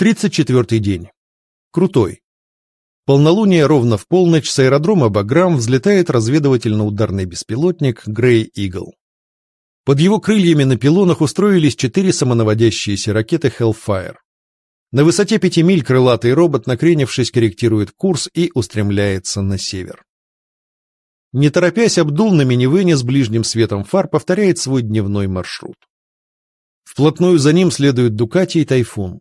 34-й день. Крутой. Полнолуние ровно в полночь с аэродрома Баграм взлетает разведывательно-ударный беспилотник «Грей Игл». Под его крыльями на пилонах устроились четыре самонаводящиеся ракеты Hellfire. На высоте пяти миль крылатый робот, накренившись, корректирует курс и устремляется на север. Не торопясь, Абдул на минивэне с ближним светом фар повторяет свой дневной маршрут. Вплотную за ним следуют Дукати и Тайфун.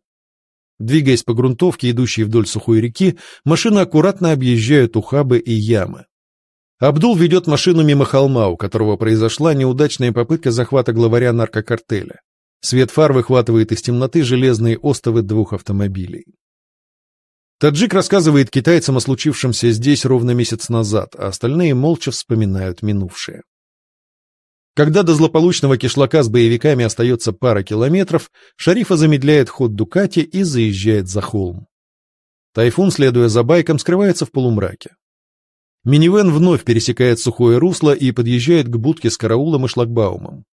Двигаясь по грунтовке, идущей вдоль сухой реки, машины аккуратно объезжают ухабы и ямы. Абдул ведет машину мимо холма, у которого произошла неудачная попытка захвата главаря наркокартеля. Свет фар выхватывает из темноты железные остовы двух автомобилей. Таджик рассказывает китайцам о случившемся здесь ровно месяц назад, а остальные молча вспоминают минувшее. Когда до злополучного кишлака с боевиками остается пара километров, Шарифа замедляет ход Дукати и заезжает за холм. Тайфун, следуя за байком, скрывается в полумраке. Минивэн вновь пересекает сухое русло и подъезжает к будке с караулом и шлагбаумом.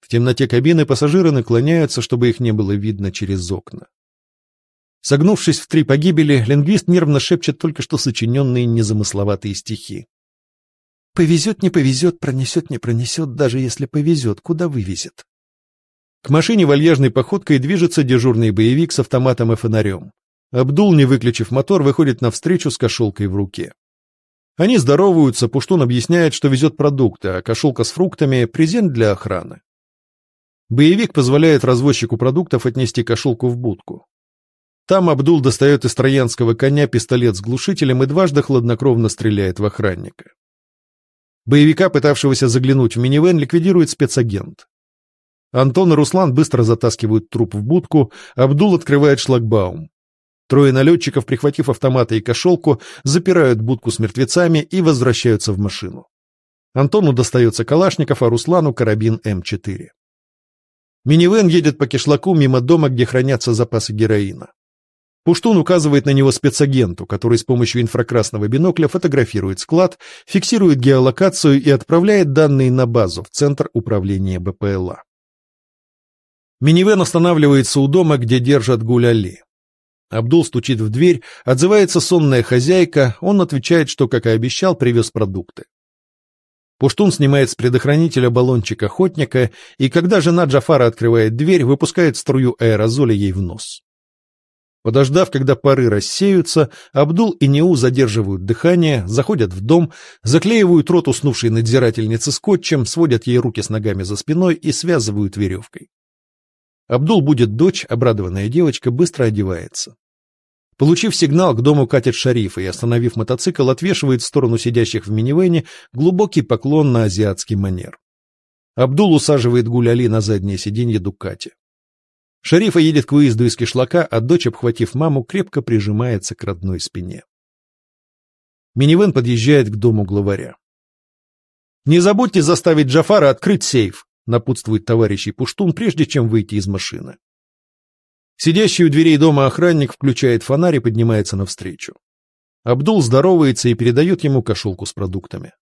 В темноте кабины пассажиры наклоняются, чтобы их не было видно через окна. Согнувшись в три погибели, лингвист нервно шепчет только что сочиненные незамысловатые стихи. «Повезет, не повезет, пронесет, не пронесет, даже если повезет, куда вывезет?» К машине вальяжной походкой движется дежурный боевик с автоматом и фонарем. Абдул, не выключив мотор, выходит навстречу с кошелкой в руке. Они здороваются, Пуштун объясняет, что везет продукты, а кошелка с фруктами – презент для охраны. Боевик позволяет развозчику продуктов отнести кошелку в будку. Там Абдул достает из троянского коня пистолет с глушителем и дважды хладнокровно стреляет в охранника. Боевика, пытавшегося заглянуть в минивэн, ликвидирует спецагент. Антон и Руслан быстро затаскивают труп в будку, Абдул открывает шлагбаум. Трое налетчиков, прихватив автоматы и кошелку, запирают будку с мертвецами и возвращаются в машину. Антону достается Калашников, а Руслану карабин М4. Минивэн едет по кишлаку мимо дома, где хранятся запасы героина. Пуштун указывает на него спецагенту, который с помощью инфракрасного бинокля фотографирует склад, фиксирует геолокацию и отправляет данные на базу в Центр управления БПЛА. Минивэн останавливается у дома, где держат Гуляли. Абдул стучит в дверь, отзывается сонная хозяйка, он отвечает, что, как и обещал, привез продукты. Пуштун снимает с предохранителя баллончик охотника, и когда жена Джафара открывает дверь, выпускает струю аэрозоля ей в нос. Подождав, когда пары рассеются, Абдул и Неу задерживают дыхание, заходят в дом, заклеивают рот уснувшей надзирательницы скотчем, сводят ей руки с ногами за спиной и связывают веревкой. Абдул будет дочь, обрадованная девочка, быстро одевается. Получив сигнал, к дому катит шариф и, остановив мотоцикл, отвешивает в сторону сидящих в минивэне глубокий поклон на азиатский манер. Абдул усаживает Гуляли на заднее сиденье Дукати. Шарифа едет к выезду из кишлака, а дочь, обхватив маму, крепко прижимается к родной спине. Минивэн подъезжает к дому главаря. «Не забудьте заставить Джафара открыть сейф», напутствует товарищей Пуштун, прежде чем выйти из машины. Сидящий у дверей дома охранник включает фонарь и поднимается навстречу. Абдул здоровается и передает ему кошелку с продуктами.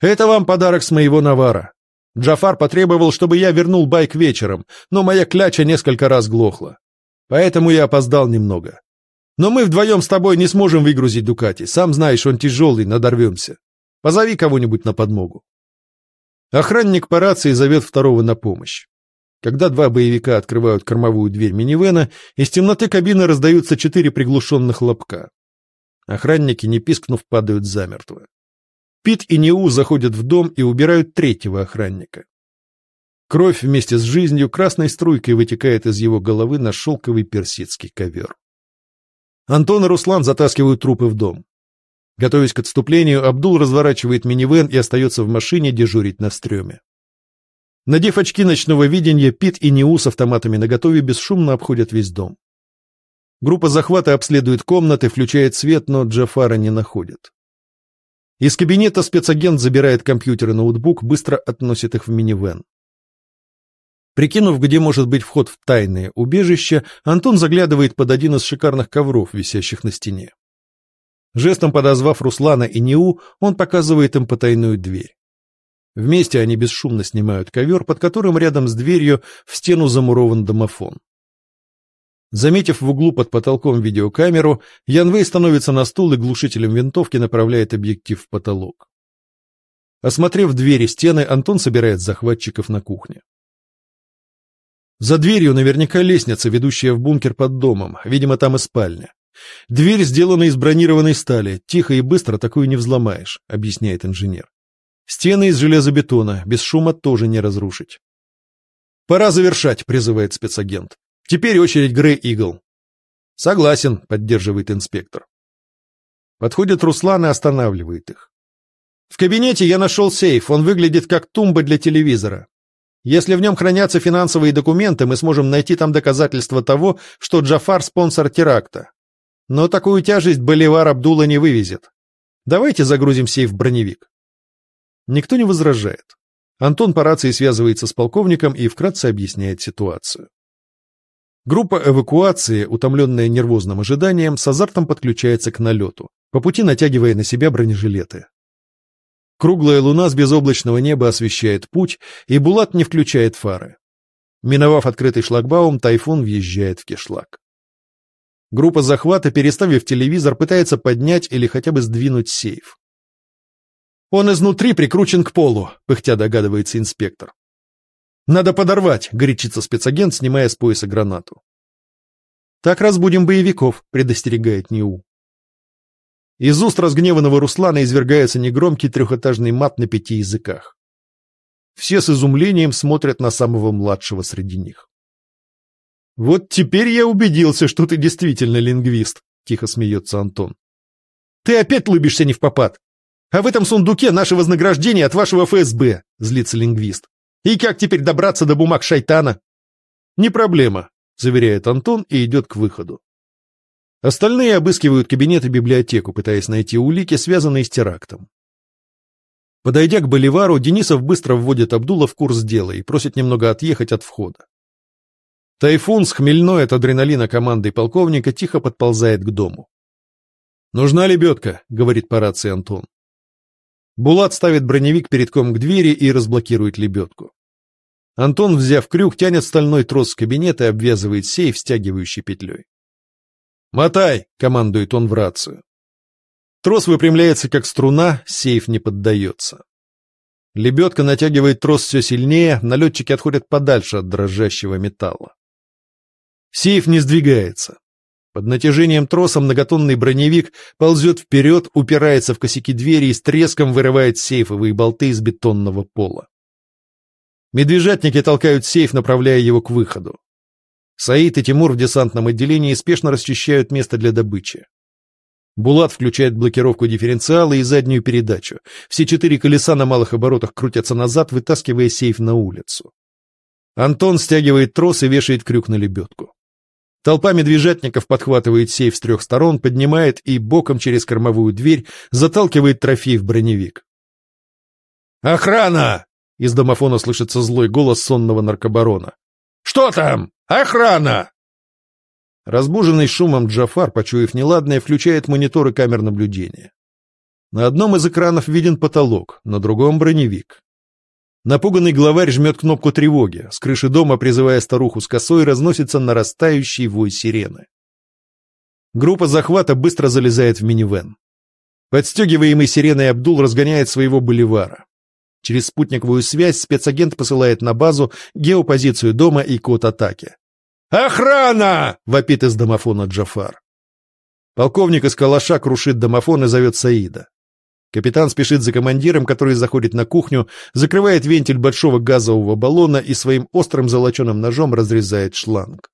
«Это вам подарок с моего навара. Джафар потребовал, чтобы я вернул байк вечером, но моя кляча несколько раз глохла. Поэтому я опоздал немного. Но мы вдвоем с тобой не сможем выгрузить Дукати. Сам знаешь, он тяжелый, надорвемся. Позови кого-нибудь на подмогу». Охранник по рации зовет второго на помощь. Когда два боевика открывают кормовую дверь минивэна, из темноты кабины раздаются четыре приглушенных лобка. Охранники, не пискнув, падают замертво. Пит и Неу заходят в дом и убирают третьего охранника. Кровь вместе с жизнью красной струйкой вытекает из его головы на шелковый персидский ковер. Антон и Руслан затаскивают трупы в дом. Готовясь к отступлению, Абдул разворачивает минивэн и остается в машине дежурить на стреме. Надев очки ночного видения, Пит и Неу с автоматами наготове бесшумно обходят весь дом. Группа захвата обследует комнаты, включает свет, но Джафара не находит. Из кабинета спецагент забирает компьютер и ноутбук, быстро относит их в минивэн. Прикинув, где может быть вход в тайное убежище, Антон заглядывает под один из шикарных ковров, висящих на стене. Жестом подозвав Руслана и Неу, он показывает им потайную дверь. Вместе они бесшумно снимают ковер, под которым рядом с дверью в стену замурован домофон. Заметив в углу под потолком видеокамеру, Янвей становится на стул и глушителем винтовки направляет объектив в потолок. Осмотрев двери стены, Антон собирает захватчиков на кухне. За дверью наверняка лестница, ведущая в бункер под домом, видимо, там и спальня. Дверь сделана из бронированной стали, тихо и быстро такую не взломаешь, объясняет инженер. Стены из железобетона, без шума тоже не разрушить. «Пора завершать», — призывает спецагент. «Теперь очередь Грей Игл». «Согласен», — поддерживает инспектор. Подходит Руслан и останавливает их. «В кабинете я нашел сейф, он выглядит как тумба для телевизора. Если в нем хранятся финансовые документы, мы сможем найти там доказательства того, что Джафар — спонсор теракта. Но такую тяжесть Боливар Абдула не вывезет. Давайте загрузим сейф в броневик». Никто не возражает. Антон по рации связывается с полковником и вкратце объясняет ситуацию. Группа эвакуации, утомленная нервозным ожиданием, с азартом подключается к налету, по пути натягивая на себя бронежилеты. Круглая луна с безоблачного неба освещает путь, и Булат не включает фары. Миновав открытый шлагбаум, тайфун въезжает в кишлак. Группа захвата, переставив телевизор, пытается поднять или хотя бы сдвинуть сейф. Он изнутри прикручен к полу, пыхтя догадывается инспектор. Надо подорвать, горячится спецагент, снимая с пояса гранату. Так разбудим боевиков, предостерегает Ниу. Из уст разгневанного Руслана извергается негромкий трехэтажный мат на пяти языках. Все с изумлением смотрят на самого младшего среди них. «Вот теперь я убедился, что ты действительно лингвист», — тихо смеется Антон. «Ты опять лыбишься не в попад. А в этом сундуке наше вознаграждение от вашего ФСБ, злится лингвист. И как теперь добраться до бумаг шайтана? Не проблема, заверяет Антон и идет к выходу. Остальные обыскивают кабинет и библиотеку, пытаясь найти улики, связанные с терактом. Подойдя к Боливару, Денисов быстро вводит Абдула в курс дела и просит немного отъехать от входа. Тайфун с хмельной от адреналина командой полковника тихо подползает к дому. «Нужна лебедка», — говорит по рации Антон. Булат ставит броневик передком к двери и разблокирует лебедку. Антон, взяв крюк, тянет стальной трос в кабинет и обвязывает сейф, стягивающий петлей. «Мотай!» — командует он в рацию. Трос выпрямляется, как струна, сейф не поддается. Лебедка натягивает трос все сильнее, налетчики отходят подальше от дрожащего металла. Сейф не сдвигается. Под натяжением троса многотонный броневик ползет вперед, упирается в косяки двери и с треском вырывает сейфовые болты из бетонного пола. Медвежатники толкают сейф, направляя его к выходу. Саид и Тимур в десантном отделении спешно расчищают место для добычи. Булат включает блокировку дифференциала и заднюю передачу. Все четыре колеса на малых оборотах крутятся назад, вытаскивая сейф на улицу. Антон стягивает трос и вешает крюк на лебедку. Толпа медвежатников подхватывает сейф с трех сторон, поднимает и боком через кормовую дверь заталкивает трофей в броневик. «Охрана!» — из домофона слышится злой голос сонного наркобарона. «Что там? Охрана!» Разбуженный шумом Джафар, почуяв неладное, включает мониторы камер наблюдения. На одном из экранов виден потолок, на другом — броневик. Напуганный главарь жмет кнопку тревоги. С крыши дома, призывая старуху с косой, разносится нарастающий вой сирены. Группа захвата быстро залезает в минивэн. Подстегиваемый сиреной Абдул разгоняет своего боливара. Через спутниковую связь спецагент посылает на базу геопозицию дома и код атаки. «Охрана!» — вопит из домофона Джафар. Полковник из калаша крушит домофон и зовет Саида. Капитан спешит за командиром, который заходит на кухню, закрывает вентиль большого газового баллона и своим острым золоченым ножом разрезает шланг.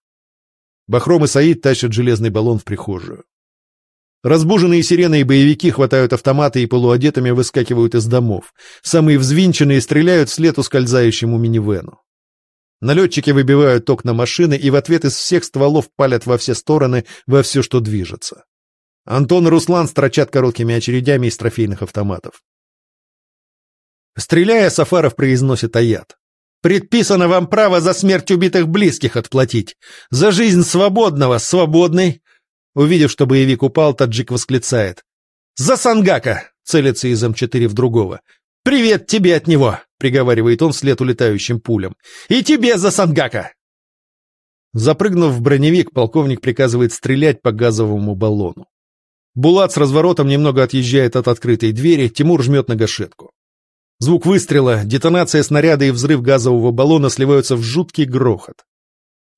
Бахром и Саид тащат железный баллон в прихожую. Разбуженные сирены и боевики хватают автоматы и полуодетыми выскакивают из домов. Самые взвинченные стреляют вслед ускользающему минивену. Налетчики выбивают окна машины и в ответ из всех стволов палят во все стороны, во все, что движется. Антон и Руслан строчат короткими очередями из трофейных автоматов. Стреляя, Сафаров произносит аят. «Предписано вам право за смерть убитых близких отплатить. За жизнь свободного, свободный». Увидев, что боевик упал, таджик восклицает. «За Сангака!» — целится из М4 в другого. «Привет тебе от него!» — приговаривает он вслед улетающим пулям. «И тебе за Сангака!» Запрыгнув в броневик, полковник приказывает стрелять по газовому баллону. Булат с разворотом немного отъезжает от открытой двери, Тимур жмет на гашетку. Звук выстрела, детонация снаряда и взрыв газового баллона сливаются в жуткий грохот.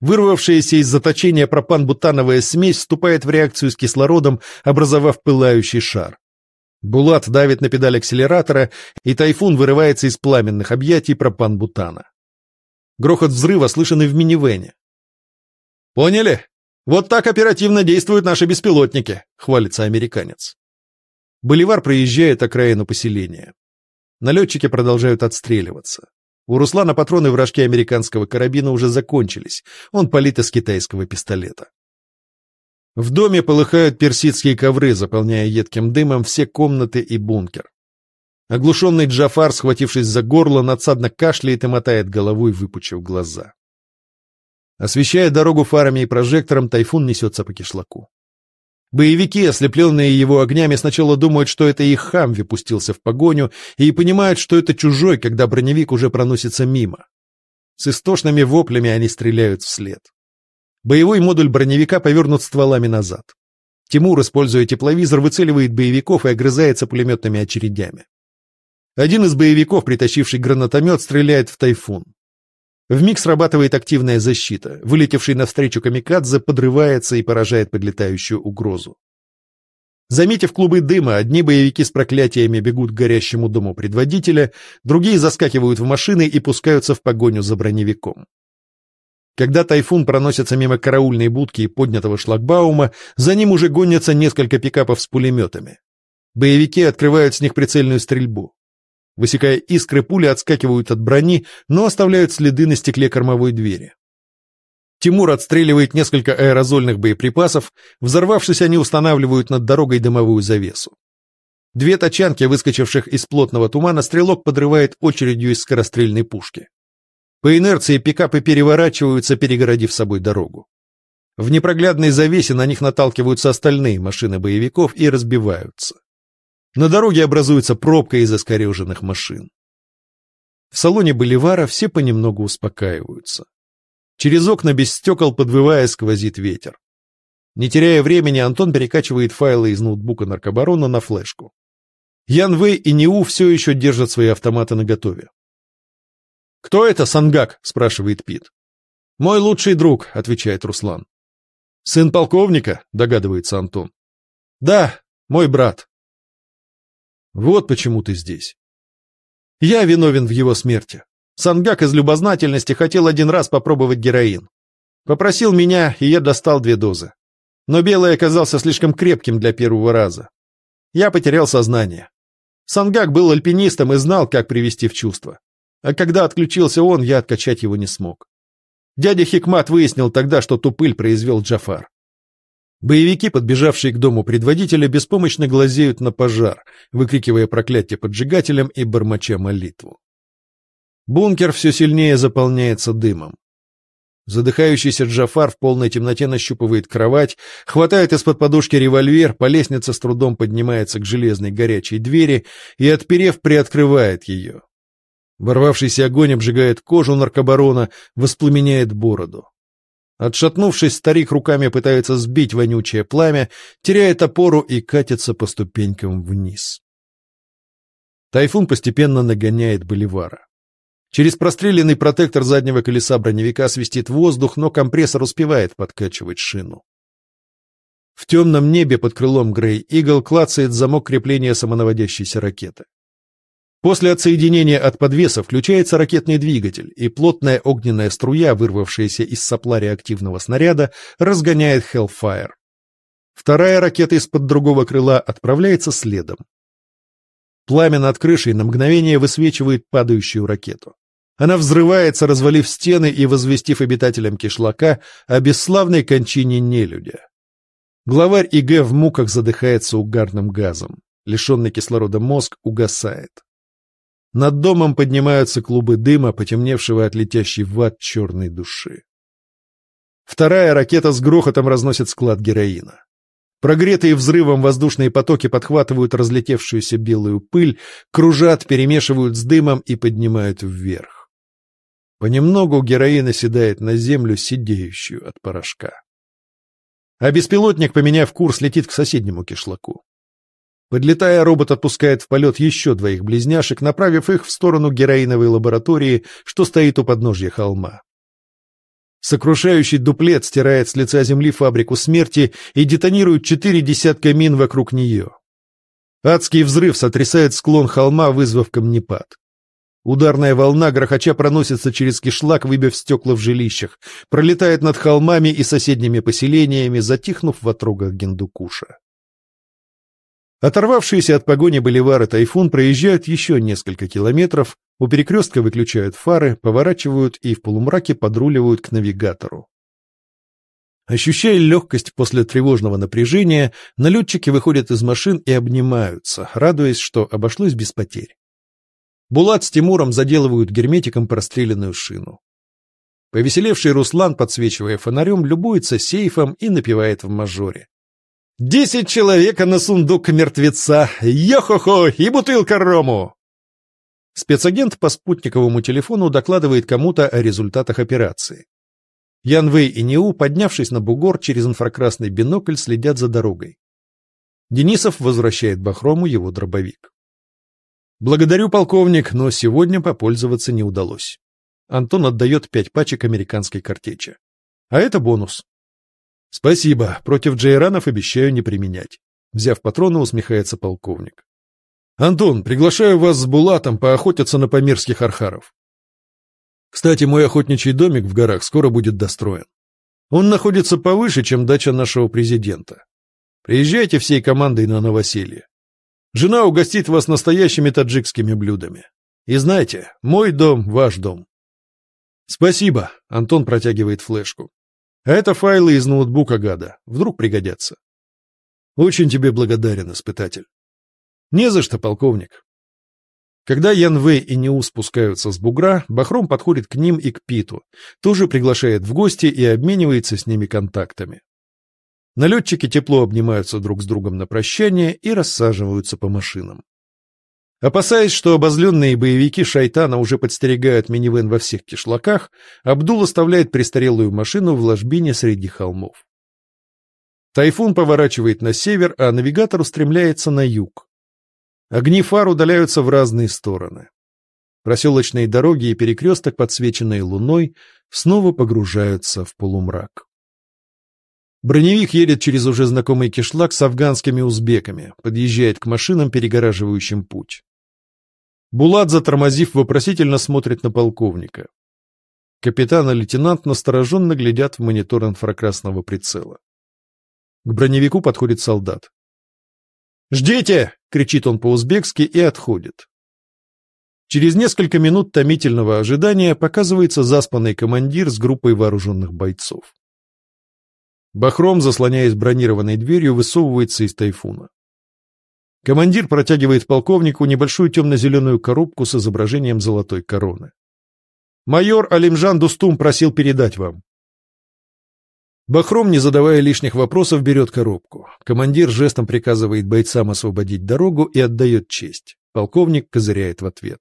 Вырвавшаяся из заточения пропан-бутановая смесь вступает в реакцию с кислородом, образовав пылающий шар. Булат давит на педаль акселератора, и тайфун вырывается из пламенных объятий пропан-бутана. Грохот взрыва слышен и в минивене. «Поняли? Вот так оперативно действуют наши беспилотники», — хвалится американец. Боливар проезжает окраину поселения. Налетчики продолжают отстреливаться. У Руслана патроны в рожке американского карабина уже закончились. Он палит из китайского пистолета. В доме полыхают персидские ковры, заполняя едким дымом все комнаты и бункер. Оглушенный Джафар, схватившись за горло, надсадно кашляет и мотает головой, выпучив глаза. Освещая дорогу фарами и прожектором, тайфун несется по кишлаку. Боевики, ослепленные его огнями, сначала думают, что это их Хамви пустился в погоню, и понимают, что это чужой, когда броневик уже проносится мимо. С истошными воплями они стреляют вслед. Боевой модуль броневика повернут стволами назад. Тимур, используя тепловизор, выцеливает боевиков и огрызается пулеметными очередями. Один из боевиков, притащивший гранатомет, стреляет в тайфун. Вмиг срабатывает активная защита. Вылетевший навстречу камикадзе подрывается и поражает подлетающую угрозу. Заметив клубы дыма, одни боевики с проклятиями бегут к горящему дому предводителя, другие заскакивают в машины и пускаются в погоню за броневиком. Когда тайфун проносится мимо караульной будки и поднятого шлагбаума, за ним уже гонятся несколько пикапов с пулеметами. Боевики открывают с них прицельную стрельбу. Высекая искры, пули отскакивают от брони, но оставляют следы на стекле кормовой двери. Тимур отстреливает несколько аэрозольных боеприпасов, взорвавшись, они устанавливают над дорогой дымовую завесу. Две тачанки, выскочивших из плотного тумана, стрелок подрывает очередью из скорострельной пушки. По инерции пикапы переворачиваются, перегородив собой дорогу. В непроглядной завесе на них наталкиваются остальные машины боевиков и разбиваются. На дороге образуется пробка из искореженных машин. В салоне Боливара все понемногу успокаиваются. Через окна без стекол, подвывая, сквозит ветер. Не теряя времени, Антон перекачивает файлы из ноутбука наркобарона на флешку. Ян Вэй и Ниу все еще держат свои автоматы наготове. «Кто это, Сангак?» — спрашивает Пит. «Мой лучший друг», — отвечает Руслан. «Сын полковника?» — догадывается Антон. «Да, мой брат». Вот почему ты здесь. Я виновен в его смерти. Сангак из любознательности хотел один раз попробовать героин. Попросил меня, и я достал две дозы. Но белый оказался слишком крепким для первого раза. Я потерял сознание. Сангак был альпинистом и знал, как привести в чувство. А когда отключился он, я откачать его не смог. Дядя Хикмат выяснил тогда, что тупыль произвел Джафар. Боевики, подбежавшие к дому предводителя, беспомощно глазеют на пожар, выкрикивая проклятие поджигателям и бормоча молитву. Бункер все сильнее заполняется дымом. Задыхающийся Джафар в полной темноте нащупывает кровать, хватает из-под подушки револьвер, по лестнице с трудом поднимается к железной горячей двери и, отперев, приоткрывает ее. Ворвавшийся огонь обжигает кожу наркобарона, воспламеняет бороду. Отшатнувшись, старик руками пытается сбить вонючее пламя, теряет опору и катится по ступенькам вниз. Тайфун постепенно нагоняет Боливара. Через простреленный протектор заднего колеса броневика свистит воздух, но компрессор успевает подкачивать шину. В темном небе под крылом Грей Игл клацает замок крепления самонаводящейся ракеты. После отсоединения от подвеса включается ракетный двигатель, и плотная огненная струя, вырвавшаяся из сопла реактивного снаряда, разгоняет Hellfire. Вторая ракета из-под другого крыла отправляется следом. Пламя над крышей на мгновение высвечивает падающую ракету. Она взрывается, развалив стены и возвестив обитателям кишлака о бесславной кончине нелюдя. Главарь ИГ в муках задыхается угарным газом. Лишенный кислорода мозг угасает. Над домом поднимаются клубы дыма, потемневшего от летящей в ад черной души. Вторая ракета с грохотом разносит склад героина. Прогретые взрывом воздушные потоки подхватывают разлетевшуюся белую пыль, кружат, перемешивают с дымом и поднимают вверх. Понемногу героин оседает на землю, сидеющую от порошка. А беспилотник, поменяв курс, летит к соседнему кишлаку. Подлетая, робот отпускает в полет еще двоих близняшек, направив их в сторону героиновой лаборатории, что стоит у подножья холма. Сокрушающий дуплет стирает с лица земли фабрику смерти и детонирует четыре десятка мин вокруг нее. Адский взрыв сотрясает склон холма, вызвав камнепад. Ударная волна грохоча проносится через кишлак, выбив стекла в жилищах, пролетает над холмами и соседними поселениями, затихнув в отрогах Гендукуша. Оторвавшиеся от погони боливары «Тайфун» проезжают еще несколько километров, у перекрестка выключают фары, поворачивают и в полумраке подруливают к навигатору. Ощущая легкость после тревожного напряжения, налетчики выходят из машин и обнимаются, радуясь, что обошлось без потерь. Булат с Тимуром заделывают герметиком простреленную шину. Повеселевший Руслан, подсвечивая фонарем, любуется сейфом и напевает в мажоре. «Десять человек на сундук мертвеца! Йо-хо-хо! И бутылка рому!» Спецагент по спутниковому телефону докладывает кому-то о результатах операции. Ян Вэй и Неу, поднявшись на бугор, через инфракрасный бинокль следят за дорогой. Денисов возвращает Бахрому его дробовик. «Благодарю, полковник, но сегодня попользоваться не удалось». Антон отдает пять пачек американской картечи. А это бонус. «Спасибо, против джейранов обещаю не применять». Взяв патроны, усмехается полковник. «Антон, приглашаю вас с Булатом поохотиться на памирских архаров. Кстати, мой охотничий домик в горах скоро будет достроен. Он находится повыше, чем дача нашего президента. Приезжайте всей командой на новоселье. Жена угостит вас настоящими таджикскими блюдами. И знайте, мой дом – ваш дом. Спасибо, Антон протягивает флешку. А это файлы из ноутбука Гада. Вдруг пригодятся. Очень тебе благодарен, испытатель. Не за что, полковник. Когда Ян Вэй и Неу спускаются с бугра, Бахром подходит к ним и к Питу, тоже приглашает в гости и обменивается с ними контактами. Налетчики тепло обнимаются друг с другом на прощание и рассаживаются по машинам. Опасаясь, что обозленные боевики Шайтана уже подстерегают минивэн во всех кишлаках, Абдул оставляет престарелую машину в ложбине среди холмов. Тайфун поворачивает на север, а навигатор устремляется на юг. Огни фар удаляются в разные стороны. Проселочные дороги и перекресток, подсвеченные луной, снова погружаются в полумрак. Броневик едет через уже знакомый кишлак с афганскими узбеками, подъезжает к машинам, перегораживающим путь. Булат, затормозив, вопросительно смотрит на полковника. Капитан и лейтенант настороженно глядят в монитор инфракрасного прицела. К броневику подходит солдат. «Ждите!» — кричит он по-узбекски и отходит. Через несколько минут томительного ожидания показывается заспанный командир с группой вооруженных бойцов. Бахром, заслоняясь бронированной дверью, высовывается из тайфуна. Командир протягивает полковнику небольшую темно-зеленую коробку с изображением золотой короны. «Майор Алимжан Дустум просил передать вам». Бахром, не задавая лишних вопросов, берет коробку. Командир жестом приказывает бойцам освободить дорогу и отдает честь. Полковник козыряет в ответ.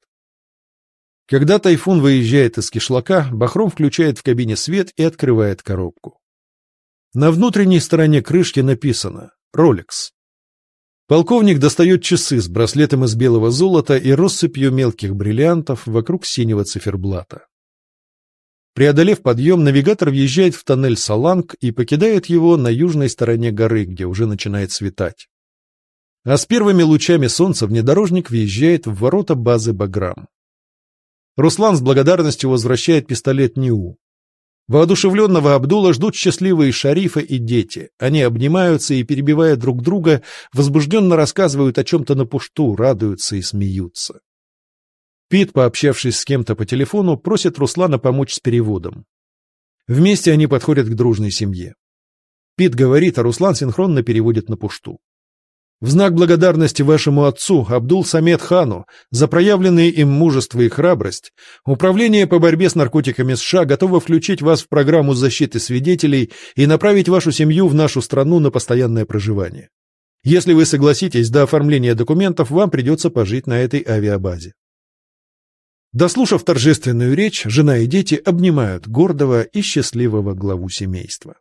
Когда тайфун выезжает из кишлака, Бахром включает в кабине свет и открывает коробку. На внутренней стороне крышки написано «Ролекс». Полковник достает часы с браслетом из белого золота и россыпью мелких бриллиантов вокруг синего циферблата. Преодолев подъем, навигатор въезжает в тоннель Саланг и покидает его на южной стороне горы, где уже начинает светать. А с первыми лучами солнца внедорожник въезжает в ворота базы Баграм. Руслан с благодарностью возвращает пистолет Ниу. Воодушевленного Абдула ждут счастливые шарифы и дети. Они обнимаются и, перебивая друг друга, возбужденно рассказывают о чем-то на пушту, радуются и смеются. Пит, пообщавшись с кем-то по телефону, просит Руслана помочь с переводом. Вместе они подходят к дружной семье. Пит говорит, а Руслан синхронно переводит на пушту. В знак благодарности вашему отцу, Абдул Самед Хану, за проявленные им мужество и храбрость, Управление по борьбе с наркотиками США готово включить вас в программу защиты свидетелей и направить вашу семью в нашу страну на постоянное проживание. Если вы согласитесь, до оформления документов вам придется пожить на этой авиабазе. Дослушав торжественную речь, жена и дети обнимают гордого и счастливого главу семейства.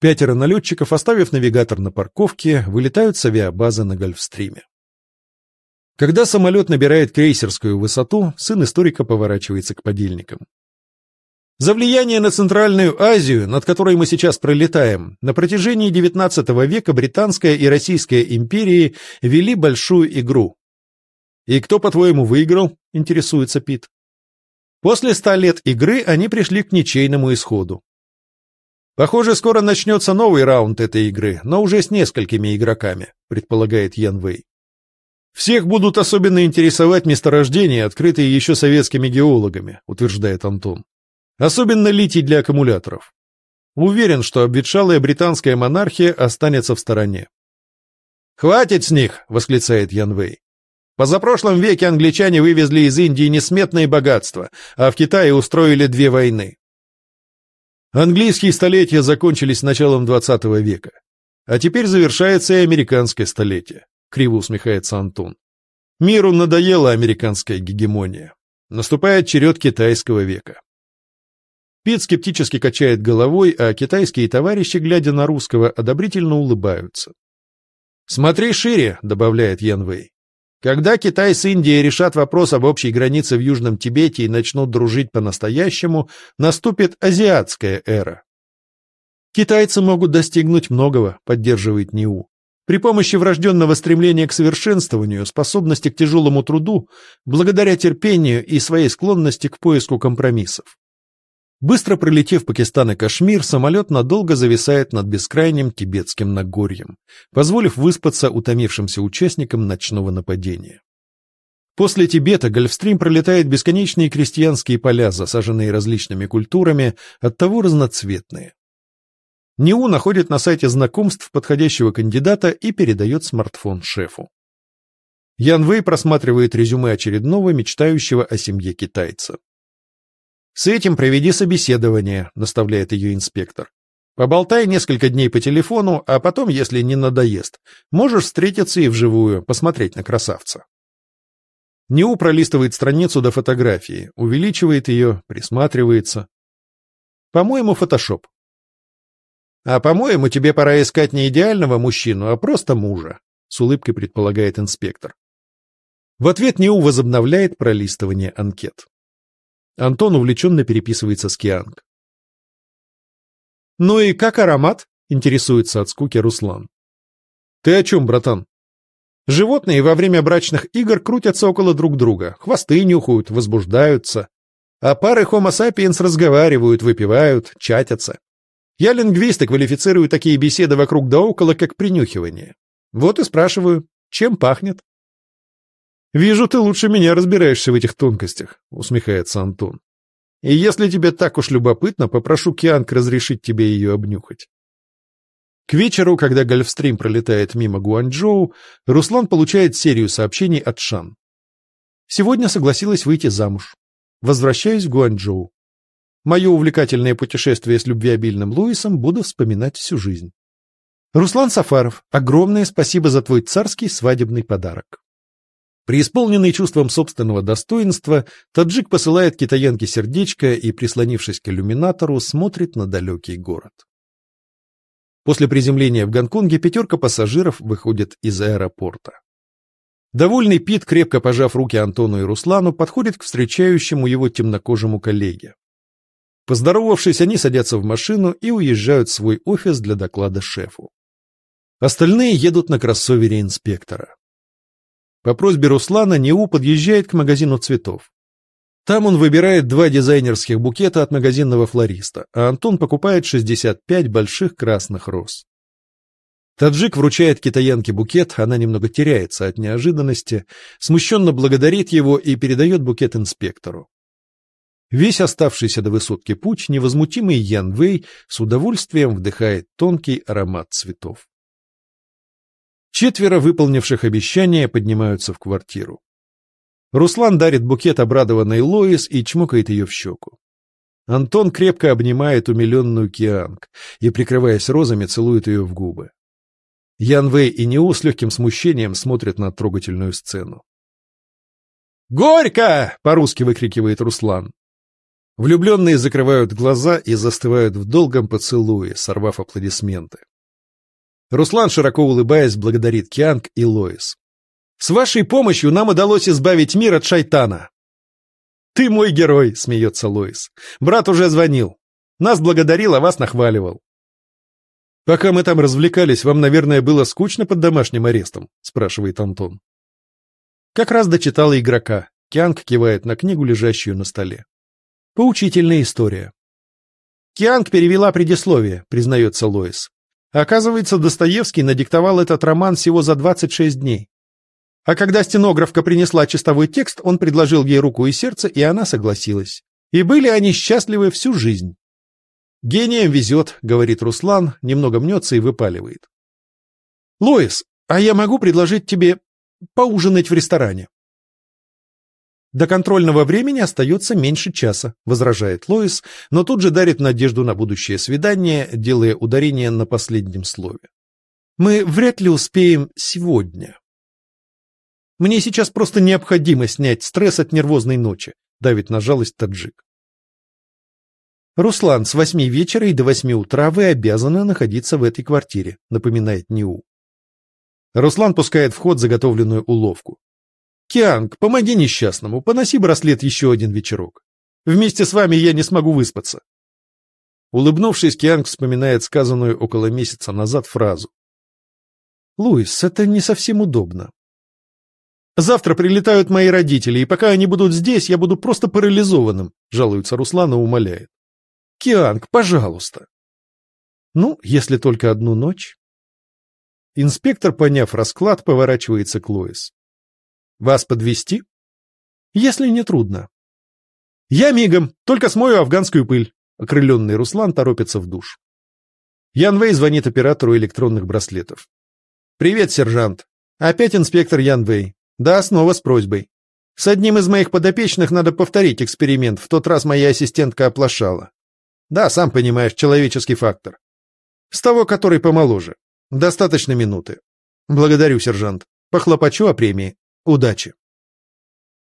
Пятеро налетчиков, оставив навигатор на парковке, вылетают с авиабазы на Гольфстриме. Когда самолет набирает крейсерскую высоту, сын историка поворачивается к подельникам. За влияние на Центральную Азию, над которой мы сейчас пролетаем, на протяжении XIX века Британская и Российская империи вели большую игру. «И кто, по-твоему, выиграл?» – интересуется Пит. После ста лет игры они пришли к ничейному исходу. Похоже, скоро начнется новый раунд этой игры, но уже с несколькими игроками, предполагает Ян Вэй. Всех будут особенно интересовать месторождения, открытые еще советскими геологами, утверждает Антон. Особенно литий для аккумуляторов. Уверен, что обветшалая британская монархия останется в стороне. «Хватит с них!» — восклицает Ян Вэй. Позапрошлом веке англичане вывезли из Индии несметные богатства, а в Китае устроили две войны. Английские столетия закончились началом XX века. А теперь завершается и американское столетие, криво усмехается Антон. Миру надоела американская гегемония. Наступает черед китайского века. Пит скептически качает головой, а китайские товарищи, глядя на русского, одобрительно улыбаются. «Смотри шире», — добавляет Ян Вэй. Когда Китай с Индией решат вопрос об общей границе в Южном Тибете и начнут дружить по-настоящему, наступит азиатская эра. Китайцы могут достигнуть многого, поддерживает НИУ. При помощи врожденного стремления к совершенствованию, способности к тяжелому труду, благодаря терпению и своей склонности к поиску компромиссов. Быстро пролетев Пакистан и Кашмир, самолет надолго зависает над бескрайним тибетским Нагорьем, позволив выспаться утомившимся участникам ночного нападения. После Тибета Гольфстрим пролетает бесконечные крестьянские поля, засаженные различными культурами, оттого разноцветные. НИУ находит на сайте знакомств подходящего кандидата и передает смартфон шефу. Ян Вэй просматривает резюме очередного мечтающего о семье китайца. «С этим проведи собеседование», — наставляет ее инспектор. «Поболтай несколько дней по телефону, а потом, если не надоест, можешь встретиться и вживую, посмотреть на красавца». Неу пролистывает страницу до фотографии, увеличивает ее, присматривается. «По-моему, фотошоп». «А по-моему, тебе пора искать не идеального мужчину, а просто мужа», — с улыбкой предполагает инспектор. В ответ Неу возобновляет пролистывание анкет. Антон увлеченно переписывается с Кианг. «Ну и как аромат?» — интересуется от скуки Руслан. «Ты о чем, братан?» Животные во время брачных игр крутятся около друг друга, хвосты нюхают, возбуждаются. А пары Homo sapiens разговаривают, выпивают, чатятся. Я лингвист и квалифицирую такие беседы вокруг да около, как принюхивание. Вот и спрашиваю, чем пахнет? «Вижу, ты лучше меня разбираешься в этих тонкостях», — усмехается Антон. «И если тебе так уж любопытно, попрошу Кианг разрешить тебе ее обнюхать». К вечеру, когда Гольфстрим пролетает мимо Гуанчжоу, Руслан получает серию сообщений от Шан. «Сегодня согласилась выйти замуж. Возвращаюсь в Гуанчжоу. Мое увлекательное путешествие с любвеобильным Луисом буду вспоминать всю жизнь. Руслан Сафаров, огромное спасибо за твой царский свадебный подарок. Преисполненный чувством собственного достоинства, таджик посылает китаянке сердечко и, прислонившись к иллюминатору, смотрит на далекий город. После приземления в Гонконге пятерка пассажиров выходит из аэропорта. Довольный Пит, крепко пожав руки Антону и Руслану, подходит к встречающему его темнокожему коллеге. Поздоровавшись, они садятся в машину и уезжают в свой офис для доклада шефу. Остальные едут на кроссовере инспектора. По просьбе Руслана Неу подъезжает к магазину цветов. Там он выбирает два дизайнерских букета от магазинного флориста, а Антон покупает 65 больших красных роз. Таджик вручает китаянке букет, она немного теряется от неожиданности, смущенно благодарит его и передает букет инспектору. Весь оставшийся до высотки путь невозмутимый Ян Вэй с удовольствием вдыхает тонкий аромат цветов. Четверо выполнивших обещание поднимаются в квартиру. Руслан дарит букет обрадованной Лоис и чмокает ее в щеку. Антон крепко обнимает умиленную Кианг и, прикрываясь розами, целует ее в губы. Ян Вэй и Нео с легким смущением смотрят на трогательную сцену. «Горько!» — по-русски выкрикивает Руслан. Влюбленные закрывают глаза и застывают в долгом поцелуе, сорвав аплодисменты. Руслан, широко улыбаясь, благодарит Кианг и Лоис. «С вашей помощью нам удалось избавить мир от шайтана!» «Ты мой герой!» — смеется Лоис. «Брат уже звонил. Нас благодарил, а вас нахваливал». «Пока мы там развлекались, вам, наверное, было скучно под домашним арестом?» — спрашивает Антон. Как раз дочитала игрока. Кианг кивает на книгу, лежащую на столе. Поучительная история. Кианг перевела предисловие, признается Лоис. Оказывается, Достоевский надиктовал этот роман всего за 26 дней. А когда стенографка принесла чистовой текст, он предложил ей руку и сердце, и она согласилась. И были они счастливы всю жизнь. «Гением везет», — говорит Руслан, немного мнется и выпаливает. «Лоис, а я могу предложить тебе поужинать в ресторане?» «До контрольного времени остается меньше часа», — возражает Лоис, но тут же дарит надежду на будущее свидание, делая ударение на последнем слове. «Мы вряд ли успеем сегодня». «Мне сейчас просто необходимо снять стресс от нервозной ночи», — давит на жалость таджик. «Руслан, с восьми вечера и до восьми утра вы обязаны находиться в этой квартире», — напоминает Ниу. Руслан пускает в ход заготовленную уловку. «Кианг, помоги несчастному, поноси браслет еще один вечерок. Вместе с вами я не смогу выспаться». Улыбнувшись, Кианг вспоминает сказанную около месяца назад фразу. «Луис, это не совсем удобно. Завтра прилетают мои родители, и пока они будут здесь, я буду просто парализованным», — жалуется Руслан и умоляет. «Кианг, пожалуйста». «Ну, если только одну ночь». Инспектор, поняв расклад, поворачивается к Лоис. Вас подвести? Если не трудно. Я мигом, только смою афганскую пыль. Окрыленный Руслан торопится в душ. Ян Вэй звонит оператору электронных браслетов. «Привет, сержант. Опять инспектор Ян Вэй. Да, снова с просьбой. С одним из моих подопечных надо повторить эксперимент. В тот раз моя ассистентка оплошала. Да, сам понимаешь, человеческий фактор. С того, который помоложе. Достаточно минуты. Благодарю, сержант. Похлопочу о премии. Удачи.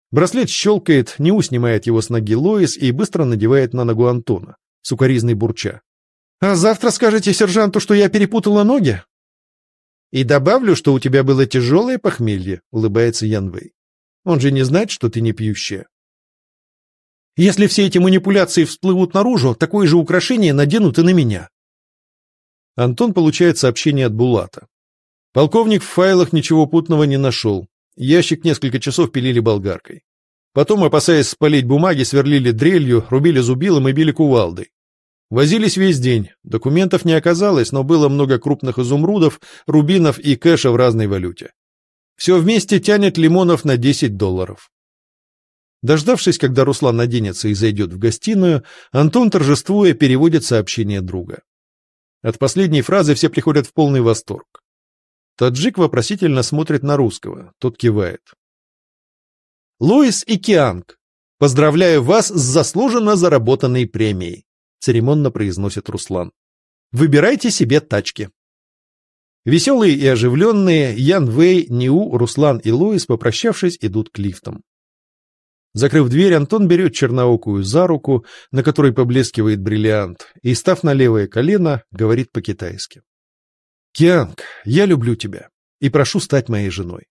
Браслет щелкает, Неу снимает его с ноги Лоис и быстро надевает на ногу Антона, сукоризный бурча. «А завтра скажете сержанту, что я перепутала ноги?» «И добавлю, что у тебя было тяжелое похмелье», — улыбается Янвей. «Он же не знает, что ты не пьющая». «Если все эти манипуляции всплывут наружу, такое же украшение наденут и на меня». Антон получает сообщение от Булата. Полковник в файлах ничего путного не нашел. Ящик несколько часов пилили болгаркой. Потом, опасаясь спалить бумаги, сверлили дрелью, рубили зубилом и били кувалдой. Возились весь день. Документов не оказалось, но было много крупных изумрудов, рубинов и кэша в разной валюте. Все вместе тянет лимонов на 10 долларов. Дождавшись, когда Руслан наденется и зайдет в гостиную, Антон, торжествуя, переводит сообщение друга. От последней фразы все приходят в полный восторг. Таджик вопросительно смотрит на русского, тот кивает. Луис и Кианг, поздравляю вас с заслуженно заработанной премией, церемонно произносит Руслан. Выбирайте себе тачки. Веселые и оживленные Ян Вэй, Ниу, Руслан и Луис, попрощавшись, идут к лифтам. Закрыв дверь, Антон берет черноокую за руку, на которой поблескивает бриллиант, и, став на левое колено, говорит по-китайски. Кианг, я люблю тебя и прошу стать моей женой.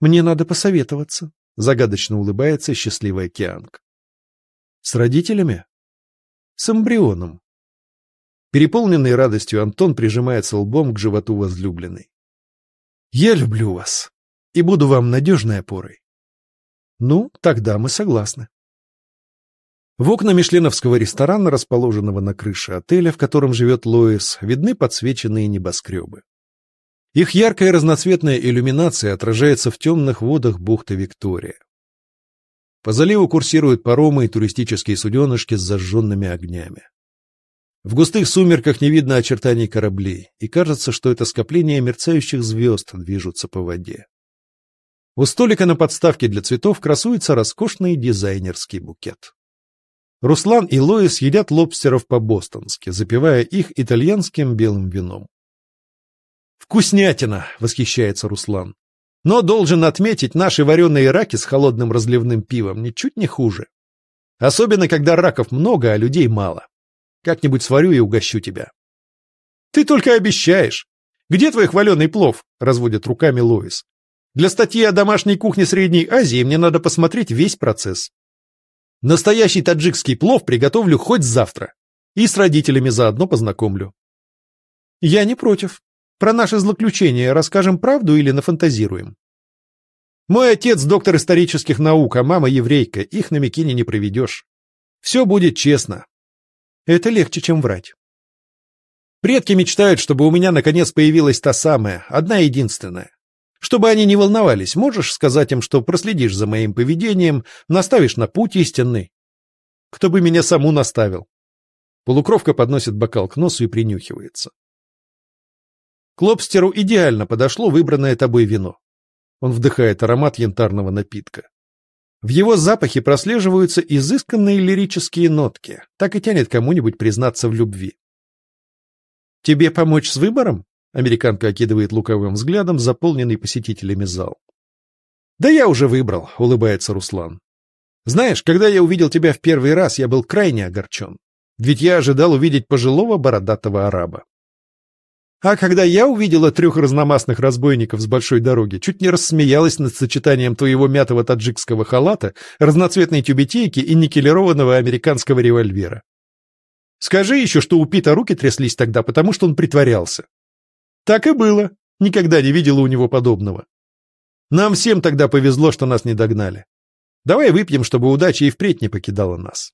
Мне надо посоветоваться, загадочно улыбается счастливая Кианг. С родителями? С эмбрионом. Переполненный радостью Антон прижимается лбом к животу возлюбленной. Я люблю вас и буду вам надежной опорой. Ну, тогда мы согласны. В окна мишленовского ресторана, расположенного на крыше отеля, в котором живет Лоис, видны подсвеченные небоскребы. Их яркая разноцветная иллюминация отражается в темных водах бухты Виктория. По заливу курсируют паромы и туристические суденышки с зажженными огнями. В густых сумерках не видно очертаний кораблей, и кажется, что это скопление мерцающих звезд движутся по воде. У столика на подставке для цветов красуется роскошный дизайнерский букет. Руслан и Лоис едят лобстеров по-бостонски, запивая их итальянским белым вином. «Вкуснятина!» — восхищается Руслан. Но должен отметить, наши вареные раки с холодным разливным пивом ничуть не хуже. Особенно, когда раков много, а людей мало. Как-нибудь сварю и угощу тебя. Ты только обещаешь. Где твой хваленый плов? Разводит руками Лоис. Для статьи о домашней кухне Средней Азии мне надо посмотреть весь процесс. Настоящий таджикский плов приготовлю хоть завтра. И с родителями заодно познакомлю. Я не против. Про наше злоключение расскажем правду или нафантазируем? Мой отец доктор исторических наук, а мама еврейка. Их на Микине не проведешь. Все будет честно. Это легче, чем врать. Предки мечтают, чтобы у меня наконец появилась та самая, одна единственная. Чтобы они не волновались, можешь сказать им, что проследишь за моим поведением, наставишь на путь истинный? Кто бы меня саму наставил? Полукровка подносит бокал к носу и принюхивается. К лобстеру идеально подошло выбранное тобой вино. Он вдыхает аромат янтарного напитка. В его запахе прослеживаются изысканные лирические нотки. Так и тянет кому-нибудь признаться в любви. «Тебе помочь с выбором?» Американка окидывает луковым взглядом заполненный посетителями зал. «Да я уже выбрал», — улыбается Руслан. «Знаешь, когда я увидел тебя в первый раз, я был крайне огорчен. Ведь я ожидал увидеть пожилого бородатого араба. А когда я увидела трех разномастных разбойников с большой дороги, чуть не рассмеялась над сочетанием твоего мятого таджикского халата, разноцветной тюбетейки и никелированного американского револьвера. Скажи еще, что у Пита руки тряслись тогда, потому что он притворялся. Так и было. Никогда не видела у него подобного. Нам всем тогда повезло, что нас не догнали. Давай выпьем, чтобы удача и впредь не покидала нас.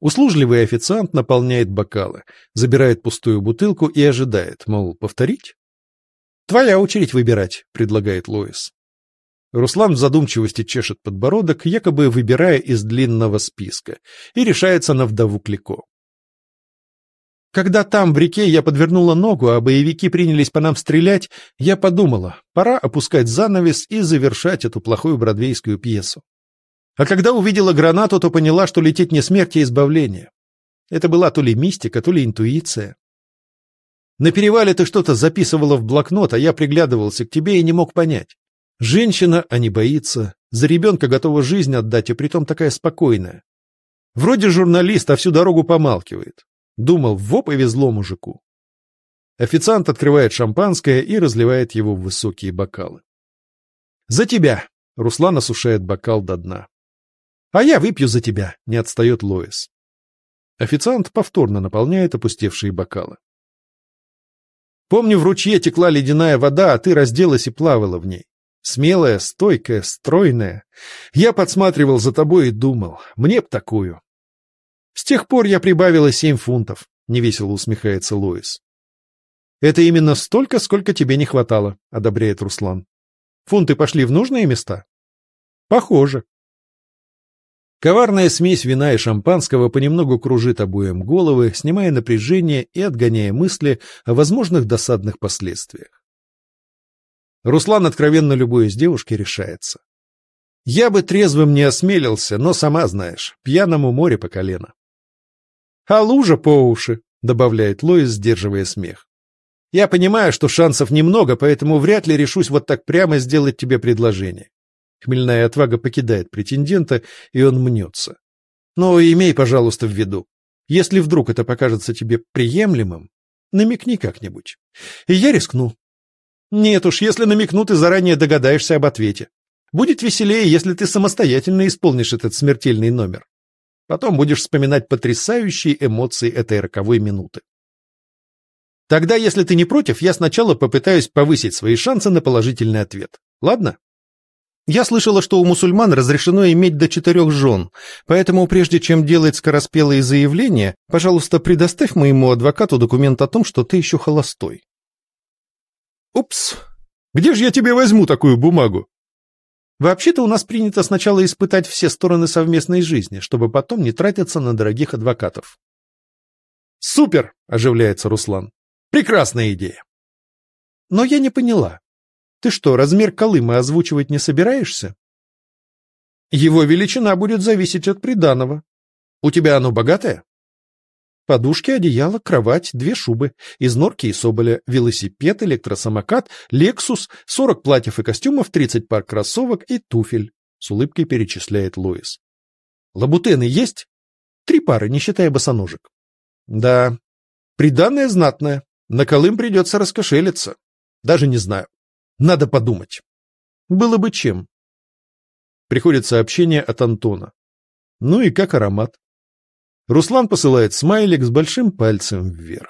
Услужливый официант наполняет бокалы, забирает пустую бутылку и ожидает, мол, повторить? «Твоя очередь выбирать», — предлагает Лоис. Руслан в задумчивости чешет подбородок, якобы выбирая из длинного списка, и решается на вдову Клико. Когда там, в реке, я подвернула ногу, а боевики принялись по нам стрелять, я подумала, пора опускать занавес и завершать эту плохую бродвейскую пьесу. А когда увидела гранату, то поняла, что летит не смерть, а избавление. Это была то ли мистика, то ли интуиция. На перевале ты что-то записывала в блокнот, а я приглядывался к тебе и не мог понять. Женщина, а не боится, за ребенка готова жизнь отдать, и притом такая спокойная. Вроде журналист, а всю дорогу помалкивает. Думал, во повезло мужику. Официант открывает шампанское и разливает его в высокие бокалы. «За тебя!» — Руслан осушает бокал до дна. «А я выпью за тебя», — не отстает Лоис. Официант повторно наполняет опустевшие бокалы. «Помню, в ручье текла ледяная вода, а ты разделась и плавала в ней. Смелая, стойкая, стройная. Я подсматривал за тобой и думал, мне б такую». «С тех пор я прибавила семь фунтов», — невесело усмехается Лоис. «Это именно столько, сколько тебе не хватало», — одобряет Руслан. «Фунты пошли в нужные места?» «Похоже», Коварная смесь вина и шампанского понемногу кружит обоим головы, снимая напряжение и отгоняя мысли о возможных досадных последствиях. Руслан, откровенно любой из девушки, решается. Я бы трезвым не осмелился, но сама знаешь, пьяному море по колено. А лужа по уши, добавляет Лоис, сдерживая смех. Я понимаю, что шансов немного, поэтому вряд ли решусь вот так прямо сделать тебе предложение. Хмельная отвага покидает претендента, и он мнется. Но имей, пожалуйста, в виду, если вдруг это покажется тебе приемлемым, намекни как-нибудь. И я рискну. Нет уж, если намекну, ты заранее догадаешься об ответе. Будет веселее, если ты самостоятельно исполнишь этот смертельный номер. Потом будешь вспоминать потрясающие эмоции этой роковой минуты. Тогда, если ты не против, я сначала попытаюсь повысить свои шансы на положительный ответ. Ладно? Я слышала, что у мусульман разрешено иметь до четырех жен, поэтому прежде чем делать скороспелые заявления, пожалуйста, предоставь моему адвокату документ о том, что ты еще холостой. Упс, где же я тебе возьму такую бумагу? Вообще-то у нас принято сначала испытать все стороны совместной жизни, чтобы потом не тратиться на дорогих адвокатов. Супер, оживляется Руслан. Прекрасная идея. Но я не поняла. Ты что, размер Колыма озвучивать не собираешься? Его величина будет зависеть от приданого. У тебя оно богатое? Подушки, одеяло, кровать, две шубы, из норки и соболя, велосипед, электросамокат, лексус, 40 платьев и костюмов, 30 пар кроссовок и туфель, с улыбкой перечисляет Луис. Лабутены есть? Три пары, не считая босоножек. Да, приданное знатное. На Колым придется раскошелиться. Даже не знаю. Надо подумать. Было бы чем. Приходит сообщение от Антона. Ну и как аромат? Руслан посылает смайлик с большим пальцем вверх.